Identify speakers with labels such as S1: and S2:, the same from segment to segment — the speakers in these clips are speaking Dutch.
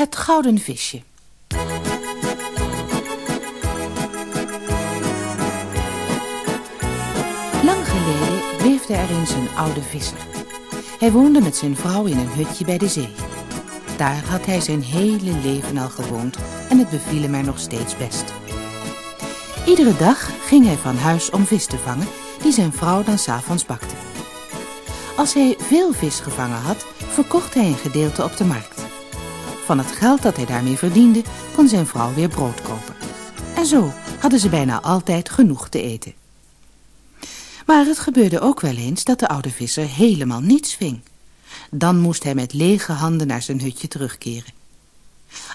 S1: Het gouden visje. Lang geleden leefde er eens een oude visser. Hij woonde met zijn vrouw in een hutje bij de zee. Daar had hij zijn hele leven al gewoond en het beviel hem er nog steeds best. Iedere dag ging hij van huis om vis te vangen, die zijn vrouw dan s'avonds bakte. Als hij veel vis gevangen had, verkocht hij een gedeelte op de markt. Van het geld dat hij daarmee verdiende, kon zijn vrouw weer brood kopen. En zo hadden ze bijna altijd genoeg te eten. Maar het gebeurde ook wel eens dat de oude visser helemaal niets ving. Dan moest hij met lege handen naar zijn hutje terugkeren.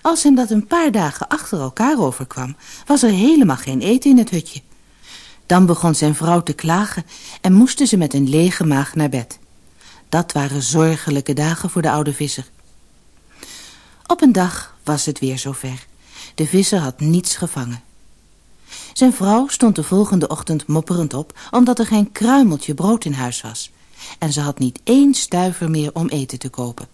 S1: Als hem dat een paar dagen achter elkaar overkwam, was er helemaal geen eten in het hutje. Dan begon zijn vrouw te klagen en moesten ze met een lege maag naar bed. Dat waren zorgelijke dagen voor de oude visser. Op een dag was het weer zover. De visser had niets gevangen. Zijn vrouw stond de volgende ochtend mopperend op, omdat er geen kruimeltje brood in huis was. En ze had niet één stuiver meer om eten te kopen.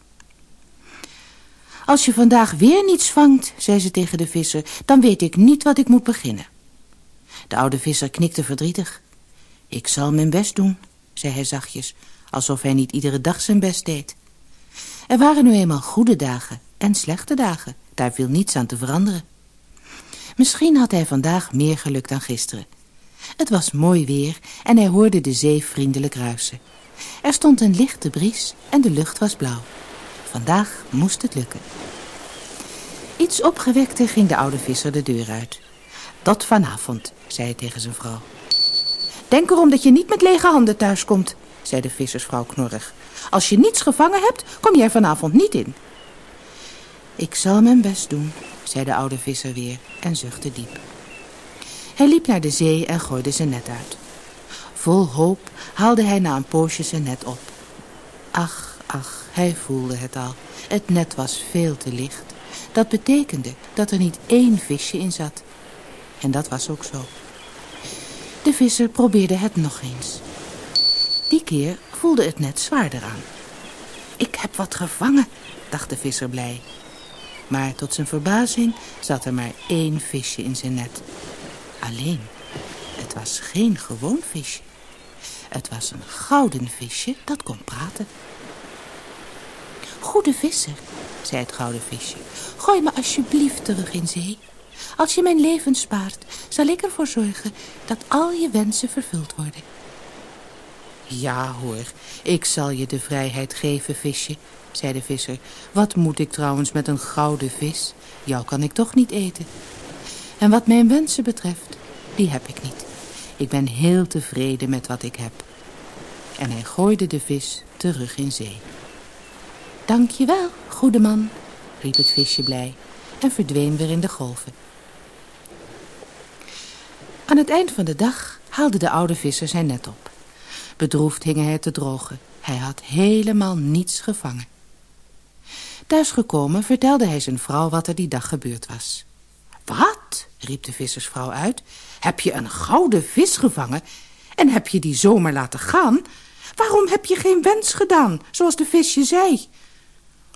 S1: Als je vandaag weer niets vangt, zei ze tegen de visser, dan weet ik niet wat ik moet beginnen. De oude visser knikte verdrietig. Ik zal mijn best doen, zei hij zachtjes, alsof hij niet iedere dag zijn best deed. Er waren nu eenmaal goede dagen en slechte dagen, daar viel niets aan te veranderen. Misschien had hij vandaag meer geluk dan gisteren. Het was mooi weer en hij hoorde de zee vriendelijk ruisen. Er stond een lichte bries en de lucht was blauw. Vandaag moest het lukken. Iets opgewekter ging de oude visser de deur uit. Tot vanavond, zei hij tegen zijn vrouw. Denk erom dat je niet met lege handen thuiskomt, zei de vissersvrouw knorrig. Als je niets gevangen hebt, kom er vanavond niet in. Ik zal mijn best doen, zei de oude visser weer en zuchtte diep. Hij liep naar de zee en gooide zijn net uit. Vol hoop haalde hij na een poosje zijn net op. Ach, ach, hij voelde het al. Het net was veel te licht. Dat betekende dat er niet één visje in zat. En dat was ook zo. De visser probeerde het nog eens. Die keer voelde het net zwaarder aan. Ik heb wat gevangen, dacht de visser blij. Maar tot zijn verbazing zat er maar één visje in zijn net. Alleen, het was geen gewoon visje. Het was een gouden visje dat kon praten. Goede visser, zei het gouden visje, gooi me alsjeblieft terug in zee. Als je mijn leven spaart, zal ik ervoor zorgen dat al je wensen vervuld worden. Ja hoor, ik zal je de vrijheid geven, visje, zei de visser. Wat moet ik trouwens met een gouden vis? Jou kan ik toch niet eten. En wat mijn wensen betreft, die heb ik niet. Ik ben heel tevreden met wat ik heb. En hij gooide de vis terug in zee. Dank je wel, goede man, riep het visje blij en verdween weer in de golven. Aan het eind van de dag haalde de oude visser zijn net op. Bedroefd hing hij te drogen. Hij had helemaal niets gevangen. Thuisgekomen vertelde hij zijn vrouw wat er die dag gebeurd was. Wat? riep de vissersvrouw uit. Heb je een gouden vis gevangen en heb je die zomaar laten gaan? Waarom heb je geen wens gedaan, zoals de visje zei?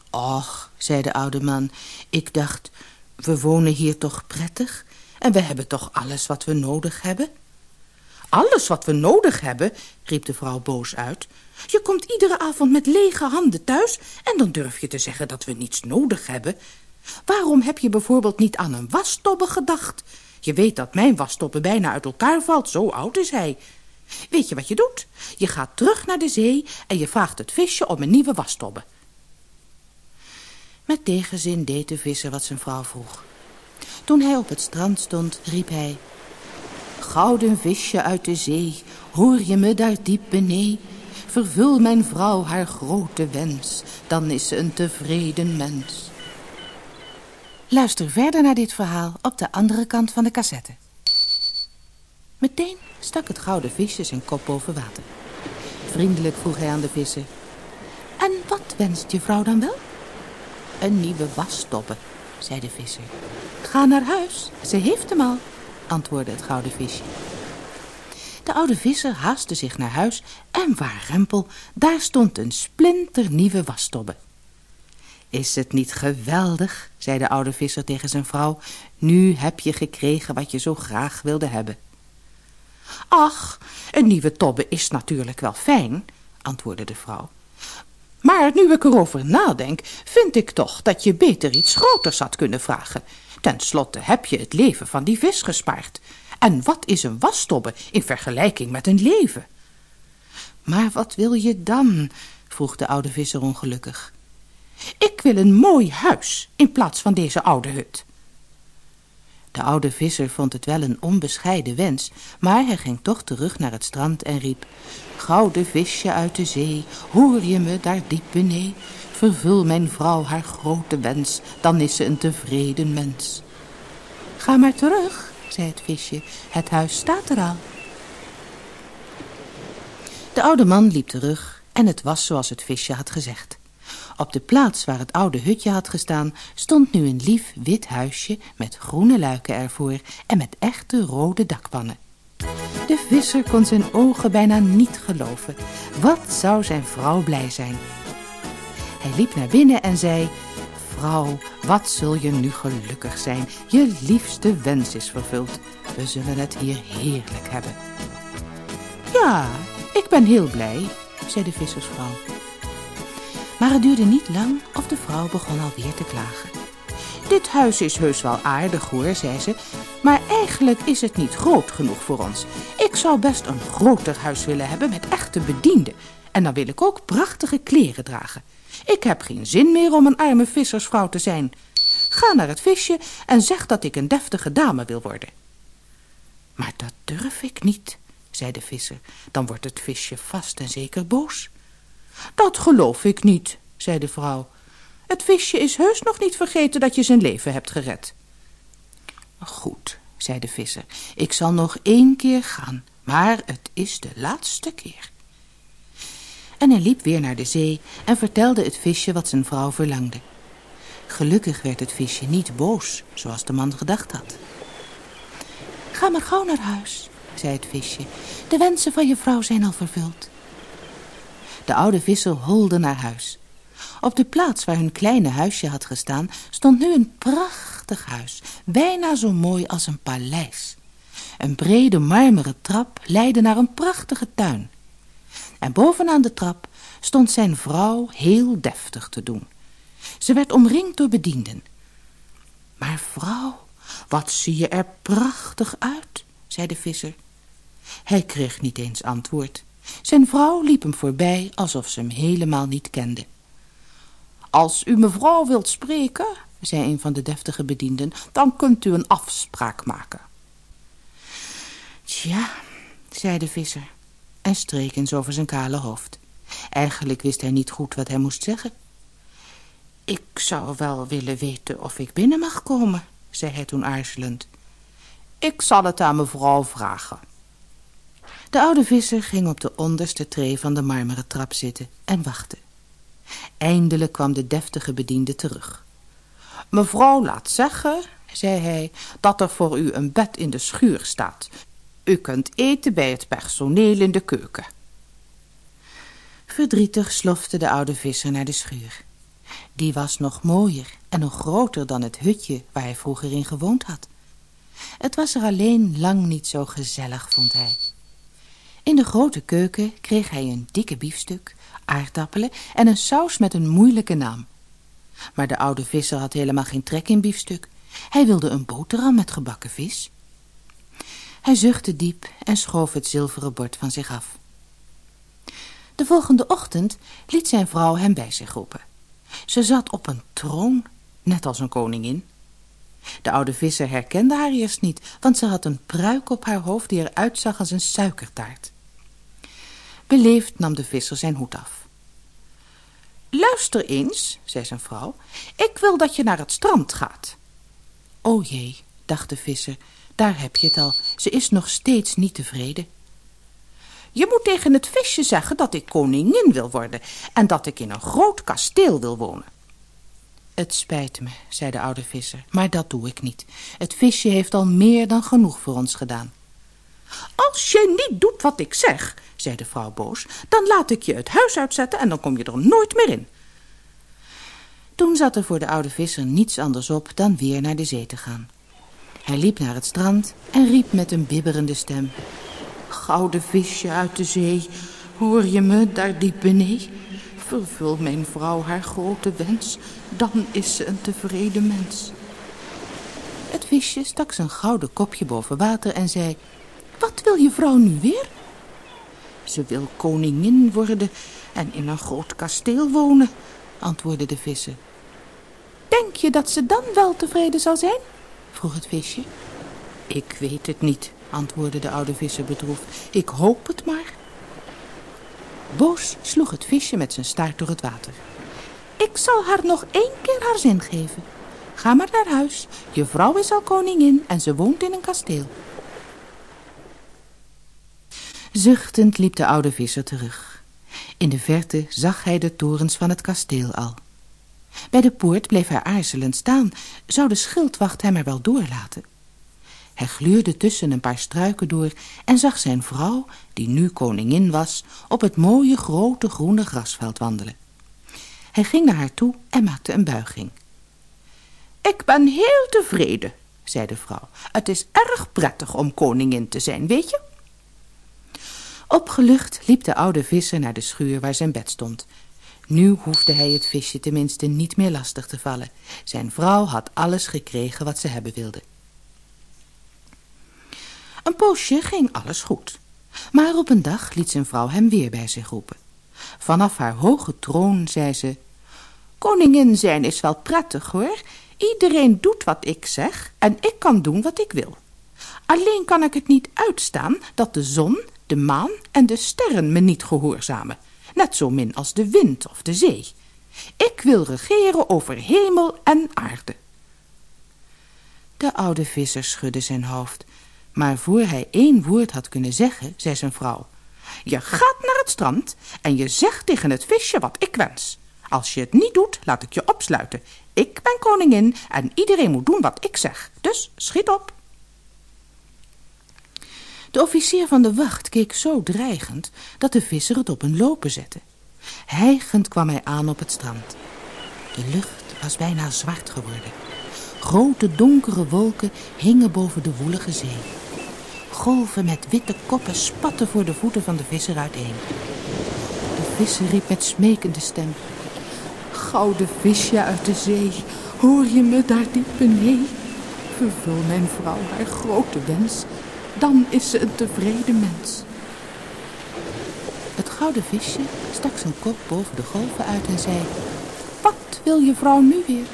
S1: Och, zei de oude man, ik dacht, we wonen hier toch prettig en we hebben toch alles wat we nodig hebben? Alles wat we nodig hebben, riep de vrouw boos uit. Je komt iedere avond met lege handen thuis en dan durf je te zeggen dat we niets nodig hebben. Waarom heb je bijvoorbeeld niet aan een wastobbe gedacht? Je weet dat mijn wastobbe bijna uit elkaar valt, zo oud is hij. Weet je wat je doet? Je gaat terug naar de zee en je vraagt het visje om een nieuwe wastobbe. Met tegenzin deed de visser wat zijn vrouw vroeg. Toen hij op het strand stond, riep hij... Gouden visje uit de zee, hoor je me daar diep benee? Vervul mijn vrouw haar grote wens, dan is ze een tevreden mens. Luister verder naar dit verhaal op de andere kant van de cassette. Meteen stak het gouden visje zijn kop boven water. Vriendelijk vroeg hij aan de vissen. En wat wenst je vrouw dan wel? Een nieuwe wasstobbe, zei de visser. Ga naar huis, ze heeft hem al, antwoordde het gouden visje. De oude visser haastte zich naar huis en waar rempel, daar stond een splinternieuwe wasstobbe. Is het niet geweldig, zei de oude visser tegen zijn vrouw. Nu heb je gekregen wat je zo graag wilde hebben. Ach, een nieuwe tobbe is natuurlijk wel fijn, antwoordde de vrouw. Maar nu ik erover nadenk, vind ik toch dat je beter iets groters had kunnen vragen. Ten slotte heb je het leven van die vis gespaard. En wat is een wastobbe in vergelijking met een leven? Maar wat wil je dan? vroeg de oude visser ongelukkig. Ik wil een mooi huis in plaats van deze oude hut. De oude visser vond het wel een onbescheiden wens, maar hij ging toch terug naar het strand en riep... Gouden visje uit de zee, hoor je me daar diep benee? Vervul mijn vrouw haar grote wens, dan is ze een tevreden mens. Ga maar terug, zei het visje, het huis staat er al. De oude man liep terug en het was zoals het visje had gezegd. Op de plaats waar het oude hutje had gestaan, stond nu een lief wit huisje met groene luiken ervoor en met echte rode dakpannen. De visser kon zijn ogen bijna niet geloven. Wat zou zijn vrouw blij zijn. Hij liep naar binnen en zei, Vrouw, wat zul je nu gelukkig zijn. Je liefste wens is vervuld. We zullen het hier heerlijk hebben. Ja, ik ben heel blij, zei de vissersvrouw. Maar het duurde niet lang of de vrouw begon alweer te klagen. Dit huis is heus wel aardig hoor, zei ze, maar eigenlijk is het niet groot genoeg voor ons. Ik zou best een groter huis willen hebben met echte bedienden. En dan wil ik ook prachtige kleren dragen. Ik heb geen zin meer om een arme vissersvrouw te zijn. Ga naar het visje en zeg dat ik een deftige dame wil worden. Maar dat durf ik niet, zei de visser. Dan wordt het visje vast en zeker boos. Dat geloof ik niet, zei de vrouw. Het visje is heus nog niet vergeten dat je zijn leven hebt gered. Goed, zei de visser, ik zal nog één keer gaan, maar het is de laatste keer. En hij liep weer naar de zee en vertelde het visje wat zijn vrouw verlangde. Gelukkig werd het visje niet boos, zoals de man gedacht had. Ga maar gauw naar huis, zei het visje. De wensen van je vrouw zijn al vervuld. De oude visser holde naar huis. Op de plaats waar hun kleine huisje had gestaan, stond nu een prachtig huis, bijna zo mooi als een paleis. Een brede marmeren trap leidde naar een prachtige tuin. En bovenaan de trap stond zijn vrouw heel deftig te doen. Ze werd omringd door bedienden. Maar vrouw, wat zie je er prachtig uit, zei de visser. Hij kreeg niet eens antwoord. Zijn vrouw liep hem voorbij alsof ze hem helemaal niet kende. Als u mevrouw wilt spreken, zei een van de deftige bedienden, dan kunt u een afspraak maken. Tja, zei de visser en streek eens over zijn kale hoofd. Eigenlijk wist hij niet goed wat hij moest zeggen. Ik zou wel willen weten of ik binnen mag komen, zei hij toen aarzelend. Ik zal het aan mevrouw vragen. De oude visser ging op de onderste tree van de marmeren trap zitten en wachtte. Eindelijk kwam de deftige bediende terug. Mevrouw laat zeggen, zei hij, dat er voor u een bed in de schuur staat. U kunt eten bij het personeel in de keuken. Verdrietig slofte de oude visser naar de schuur. Die was nog mooier en nog groter dan het hutje waar hij vroeger in gewoond had. Het was er alleen lang niet zo gezellig, vond hij. In de grote keuken kreeg hij een dikke biefstuk, aardappelen en een saus met een moeilijke naam. Maar de oude visser had helemaal geen trek in biefstuk. Hij wilde een boterham met gebakken vis. Hij zuchtte diep en schoof het zilveren bord van zich af. De volgende ochtend liet zijn vrouw hem bij zich roepen. Ze zat op een troon, net als een koningin. De oude visser herkende haar eerst niet, want ze had een pruik op haar hoofd die eruit zag als een suikertaart. Beleefd nam de visser zijn hoed af. Luister eens, zei zijn vrouw, ik wil dat je naar het strand gaat. O jee, dacht de visser, daar heb je het al. Ze is nog steeds niet tevreden. Je moet tegen het visje zeggen dat ik koningin wil worden en dat ik in een groot kasteel wil wonen. Het spijt me, zei de oude visser, maar dat doe ik niet. Het visje heeft al meer dan genoeg voor ons gedaan. Als je niet doet wat ik zeg, zei de vrouw boos, dan laat ik je het huis uitzetten en dan kom je er nooit meer in. Toen zat er voor de oude visser niets anders op dan weer naar de zee te gaan. Hij liep naar het strand en riep met een bibberende stem. Gouden visje uit de zee, hoor je me daar diep beneden? Vervul mijn vrouw haar grote wens, dan is ze een tevreden mens. Het visje stak zijn gouden kopje boven water en zei... Wat wil je vrouw nu weer? Ze wil koningin worden en in een groot kasteel wonen, antwoordde de visser. Denk je dat ze dan wel tevreden zal zijn? Vroeg het visje. Ik weet het niet, antwoordde de oude visser bedroefd. Ik hoop het maar. Boos sloeg het visje met zijn staart door het water. Ik zal haar nog één keer haar zin geven. Ga maar naar huis. Je vrouw is al koningin en ze woont in een kasteel. Zuchtend liep de oude visser terug. In de verte zag hij de torens van het kasteel al. Bij de poort bleef hij aarzelend staan. Zou de schildwacht hem er wel doorlaten? Hij gluurde tussen een paar struiken door en zag zijn vrouw, die nu koningin was, op het mooie grote groene grasveld wandelen. Hij ging naar haar toe en maakte een buiging. Ik ben heel tevreden, zei de vrouw. Het is erg prettig om koningin te zijn, weet je? Opgelucht liep de oude visser naar de schuur waar zijn bed stond. Nu hoefde hij het visje tenminste niet meer lastig te vallen. Zijn vrouw had alles gekregen wat ze hebben wilde. Een poosje ging alles goed. Maar op een dag liet zijn vrouw hem weer bij zich roepen. Vanaf haar hoge troon zei ze... Koningin zijn is wel prettig hoor. Iedereen doet wat ik zeg en ik kan doen wat ik wil. Alleen kan ik het niet uitstaan dat de zon, de maan en de sterren me niet gehoorzamen. Net zo min als de wind of de zee. Ik wil regeren over hemel en aarde. De oude visser schudde zijn hoofd. Maar voor hij één woord had kunnen zeggen, zei zijn vrouw... Je gaat naar het strand en je zegt tegen het visje wat ik wens. Als je het niet doet, laat ik je opsluiten. Ik ben koningin en iedereen moet doen wat ik zeg. Dus schiet op. De officier van de wacht keek zo dreigend dat de visser het op een lopen zette. Hijgend kwam hij aan op het strand. De lucht was bijna zwart geworden. Grote donkere wolken hingen boven de woelige zee. Golven met witte koppen spatten voor de voeten van de visser uiteen. De visser riep met smekende stem. Gouden visje uit de zee, hoor je me daar diep beneden? Vervul mijn vrouw haar grote wens, dan is ze een tevreden mens. Het gouden visje stak zijn kop boven de golven uit en zei... Wat wil je vrouw nu weer?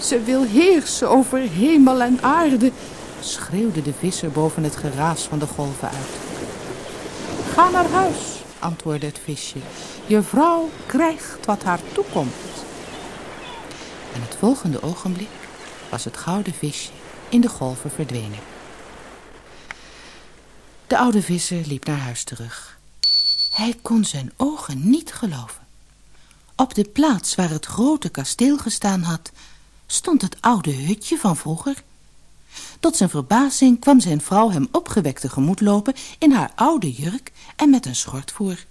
S1: Ze wil heersen over hemel en aarde, schreeuwde de visser boven het geraas van de golven uit. Ga naar huis, antwoordde het visje. Je vrouw krijgt wat haar toekomt. En het volgende ogenblik was het gouden visje in de golven verdwenen. De oude visser liep naar huis terug. Hij kon zijn ogen niet geloven. Op de plaats waar het grote kasteel gestaan had, stond het oude hutje van vroeger. Tot zijn verbazing kwam zijn vrouw hem opgewekt tegemoet lopen in haar oude jurk en met een schort voor.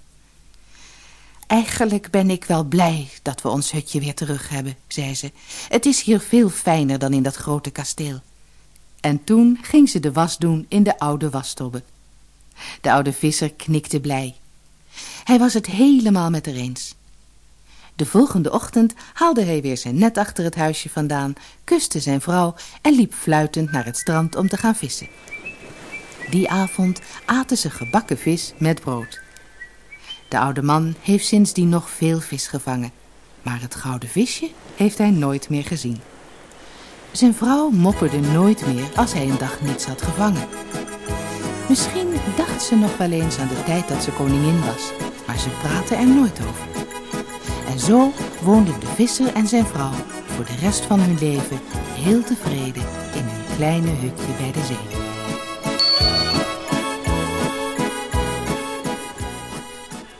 S1: Eigenlijk ben ik wel blij dat we ons hutje weer terug hebben, zei ze. Het is hier veel fijner dan in dat grote kasteel. En toen ging ze de was doen in de oude wastobbe. De oude visser knikte blij. Hij was het helemaal met haar eens. De volgende ochtend haalde hij weer zijn net achter het huisje vandaan, kuste zijn vrouw en liep fluitend naar het strand om te gaan vissen. Die avond aten ze gebakken vis met brood. De oude man heeft sindsdien nog veel vis gevangen, maar het gouden visje heeft hij nooit meer gezien. Zijn vrouw mopperde nooit meer als hij een dag niets had gevangen. Misschien dacht ze nog wel eens aan de tijd dat ze koningin was, maar ze praatte er nooit over. En zo woonden de visser en zijn vrouw voor de rest van hun leven heel tevreden in hun kleine hutje bij de zee.